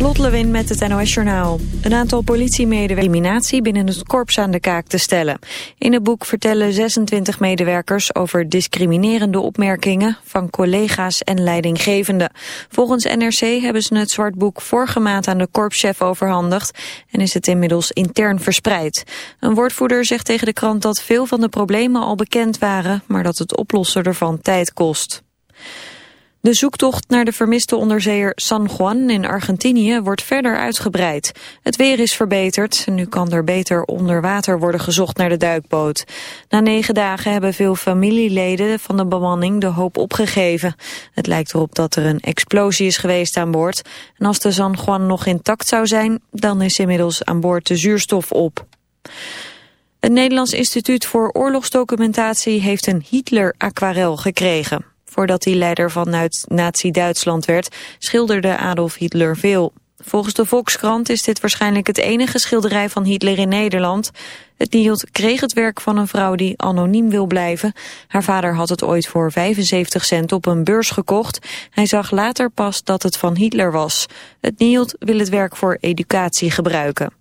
Lot Lewin met het NOS Journaal. Een aantal politiemedewerkers eliminatie binnen het korps aan de kaak te stellen. In het boek vertellen 26 medewerkers over discriminerende opmerkingen van collega's en leidinggevenden. Volgens NRC hebben ze het zwart boek vorige maand aan de korpschef overhandigd en is het inmiddels intern verspreid. Een woordvoerder zegt tegen de krant dat veel van de problemen al bekend waren, maar dat het oplossen ervan tijd kost. De zoektocht naar de vermiste onderzeeër San Juan in Argentinië wordt verder uitgebreid. Het weer is verbeterd en nu kan er beter onder water worden gezocht naar de duikboot. Na negen dagen hebben veel familieleden van de bemanning de hoop opgegeven. Het lijkt erop dat er een explosie is geweest aan boord. En als de San Juan nog intact zou zijn, dan is inmiddels aan boord de zuurstof op. Het Nederlands Instituut voor Oorlogsdocumentatie heeft een Hitler-aquarel gekregen. Voordat hij leider van Nazi-Duitsland werd, schilderde Adolf Hitler veel. Volgens de Volkskrant is dit waarschijnlijk het enige schilderij van Hitler in Nederland. Het Nielt kreeg het werk van een vrouw die anoniem wil blijven. Haar vader had het ooit voor 75 cent op een beurs gekocht. Hij zag later pas dat het van Hitler was. Het Nielt wil het werk voor educatie gebruiken.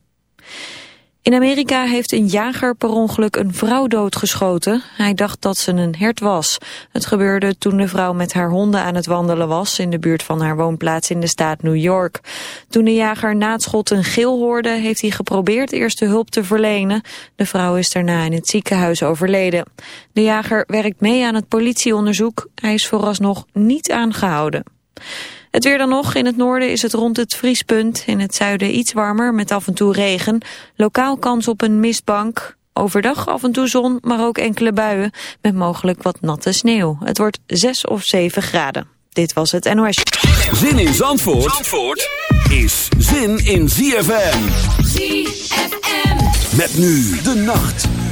In Amerika heeft een jager per ongeluk een vrouw doodgeschoten. Hij dacht dat ze een hert was. Het gebeurde toen de vrouw met haar honden aan het wandelen was... in de buurt van haar woonplaats in de staat New York. Toen de jager na het schot een gil hoorde... heeft hij geprobeerd eerste hulp te verlenen. De vrouw is daarna in het ziekenhuis overleden. De jager werkt mee aan het politieonderzoek. Hij is vooralsnog niet aangehouden. Het weer dan nog. In het noorden is het rond het vriespunt. In het zuiden iets warmer met af en toe regen. Lokaal kans op een mistbank. Overdag af en toe zon, maar ook enkele buien. Met mogelijk wat natte sneeuw. Het wordt 6 of 7 graden. Dit was het NOS. Zin in Zandvoort, Zandvoort is zin in ZFM. ZFM. Met nu de nacht.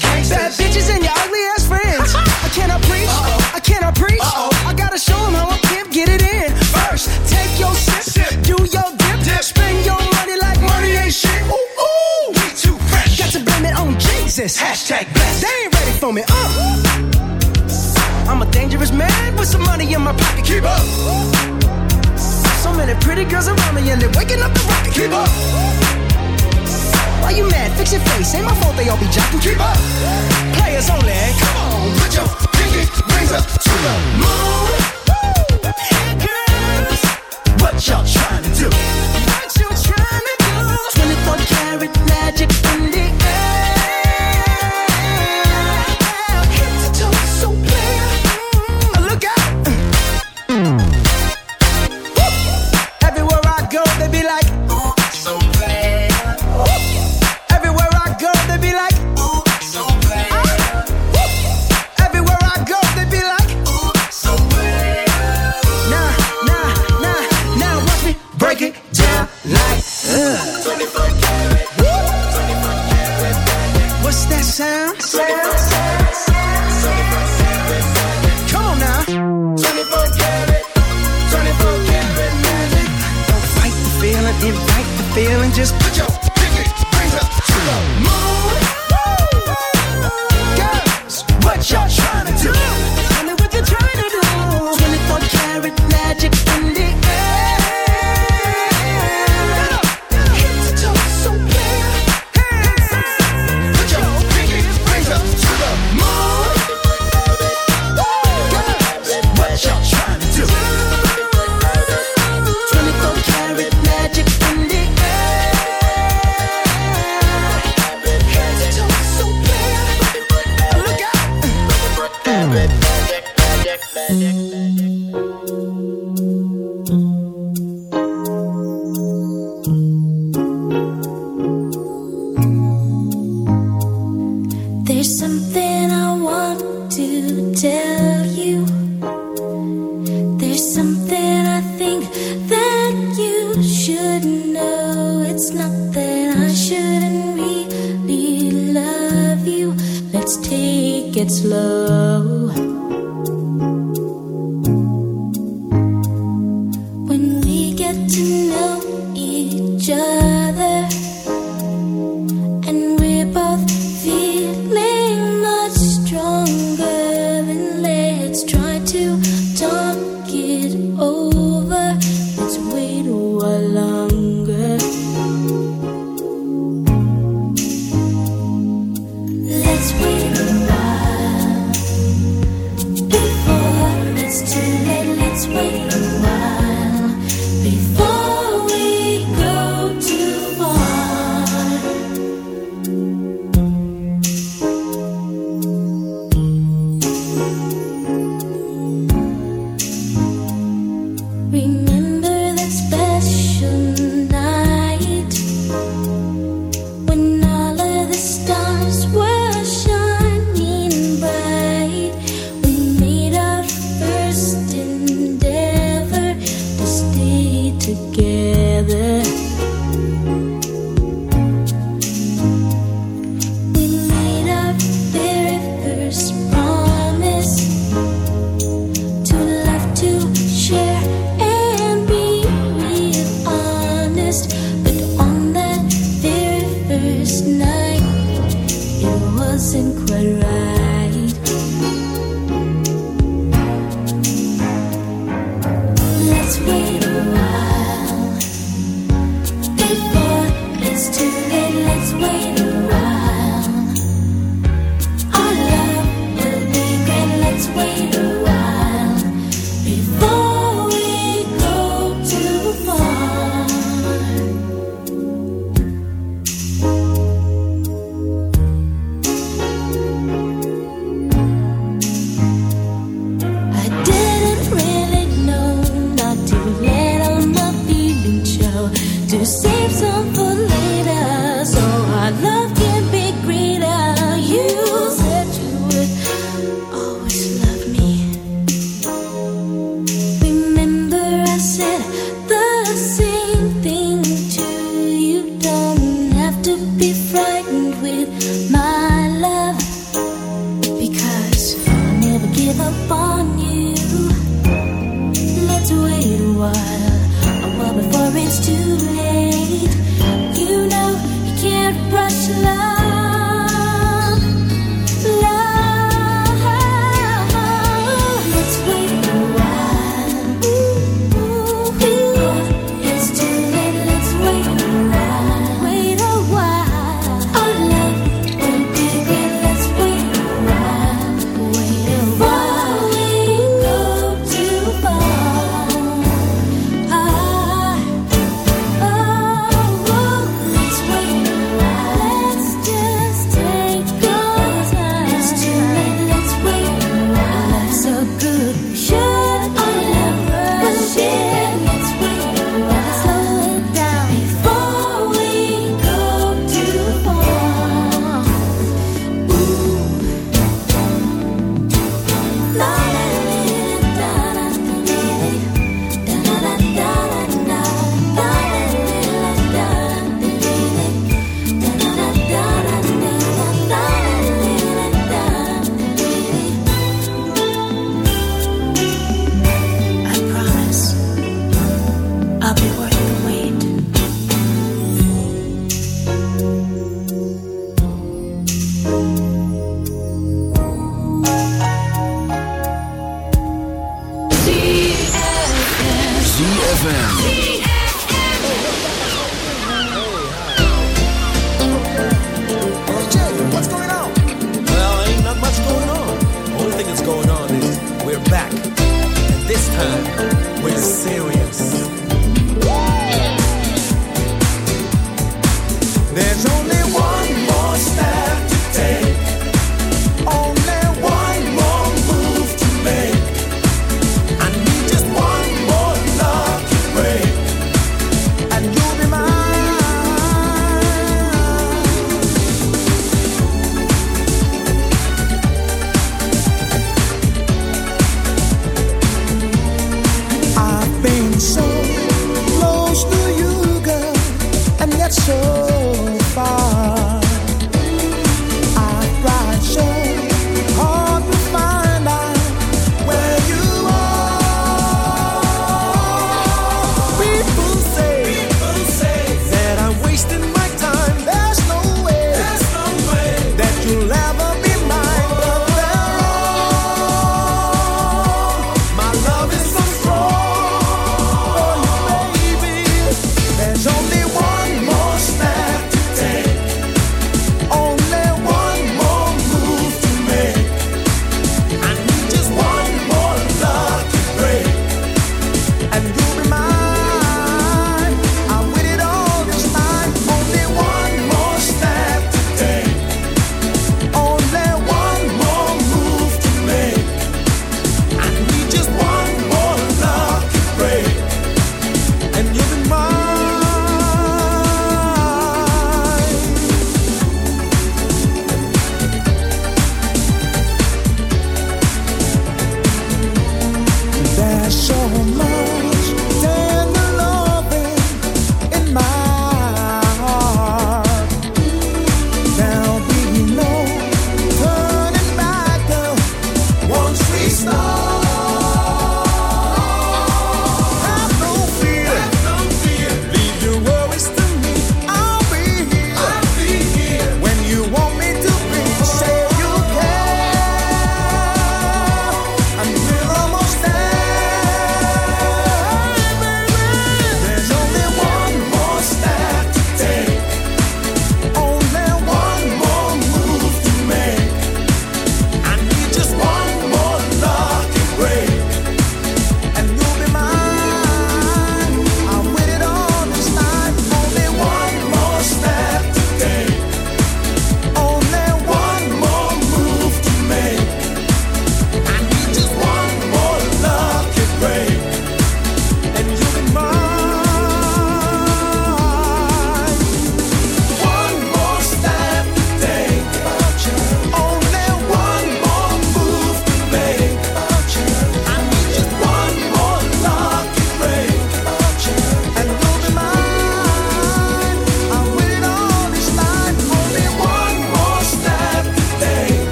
Gangsters,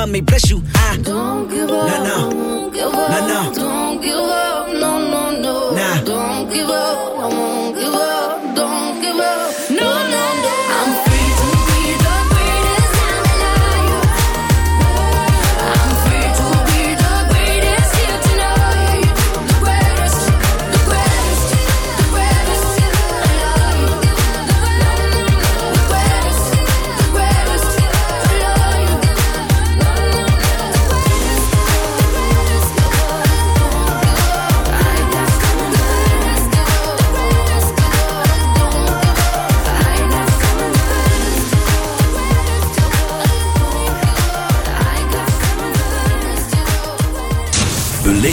time may bless you.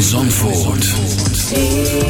Zandvoort.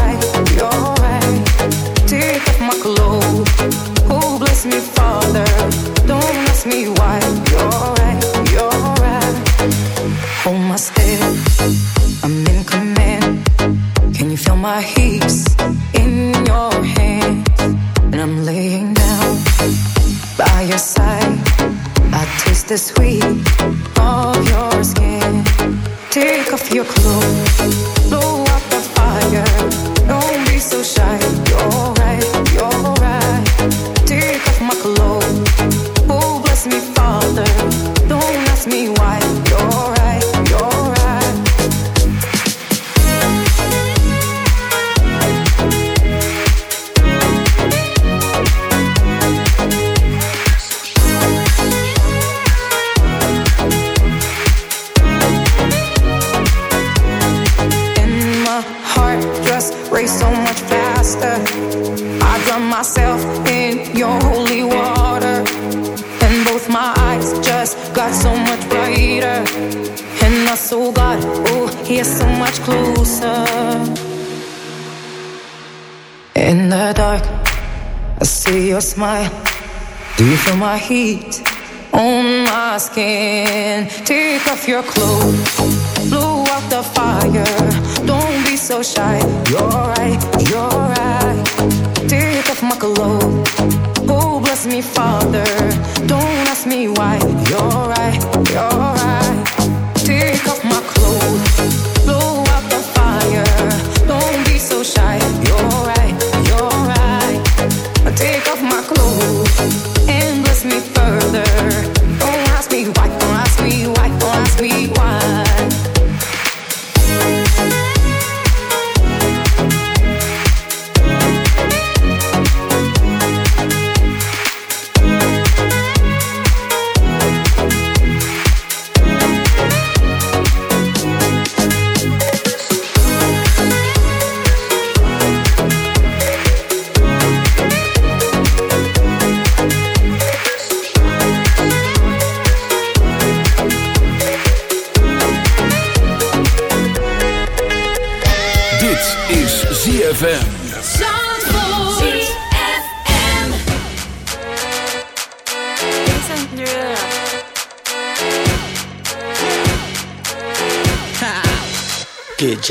my eyes just got so much brighter. And I saw got, oh, he is so much closer. In the dark, I see your smile. Do you feel my heat on my skin? Take off your clothes, blow out the fire. Don't be so shy. You're right, you're right. Take off my clothes. Bless me, Father. Don't ask me why. You're right, you're right. Take off my clothes, blow out the fire. Don't be so shy. You're right, you're right. Take off my clothes and bless me further.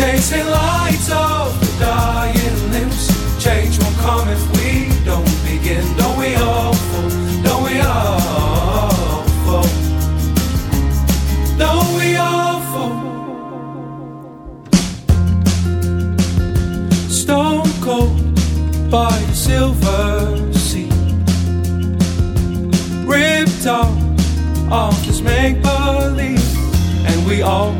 Chasing lights off the dying limbs. Change won't come if we don't begin. Don't we all fall? Don't we all fall? Don't we all fall? Stone cold by a silver sea. Ripped off of this make believe. And we all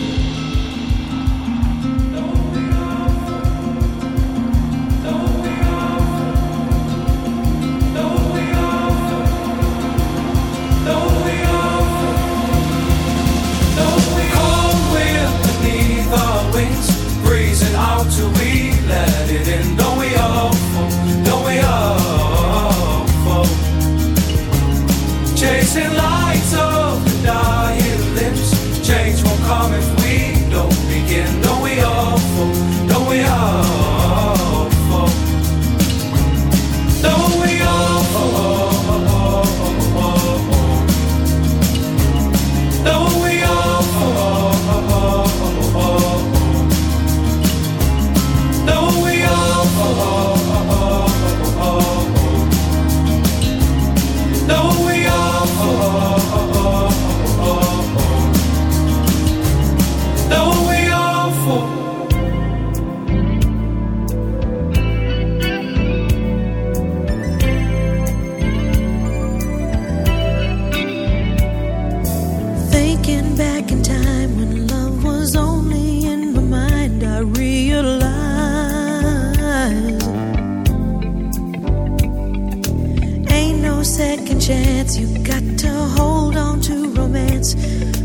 You got to hold on to romance,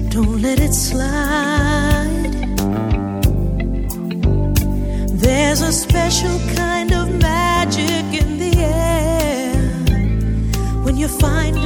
don't let it slide. There's a special kind of magic in the air when you find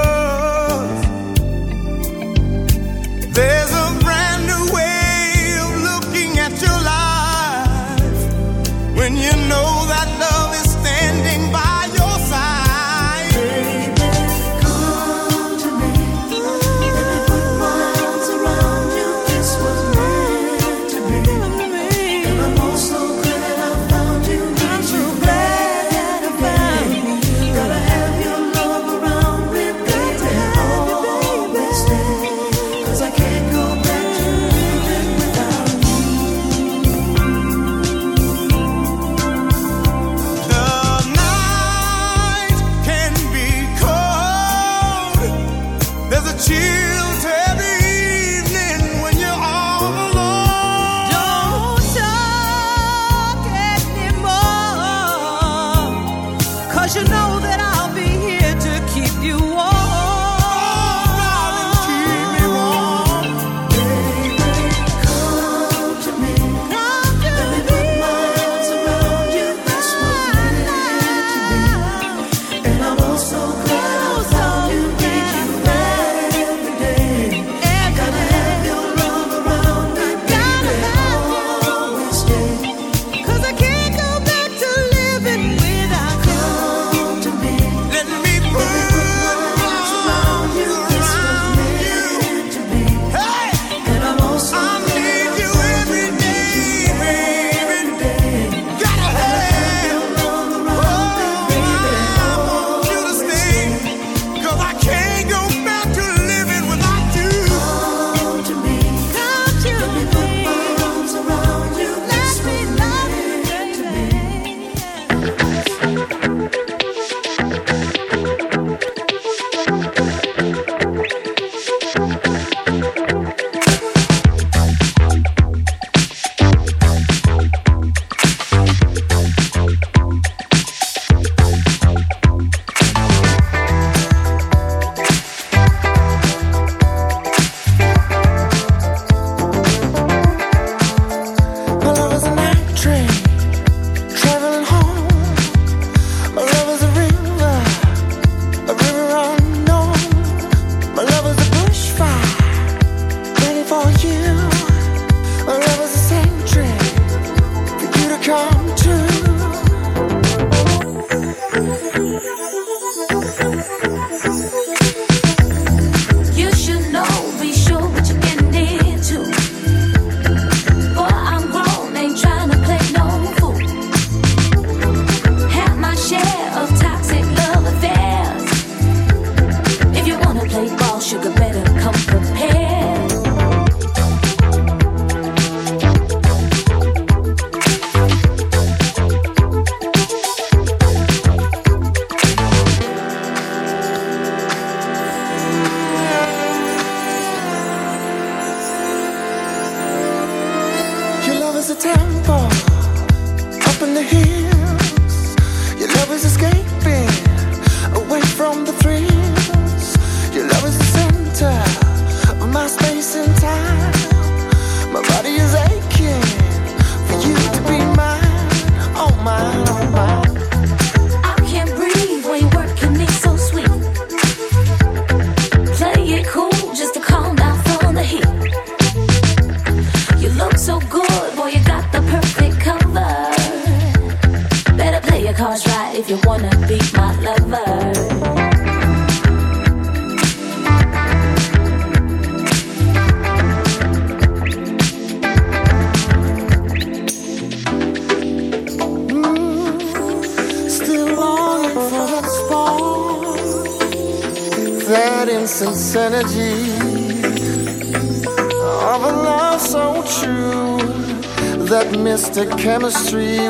chemistry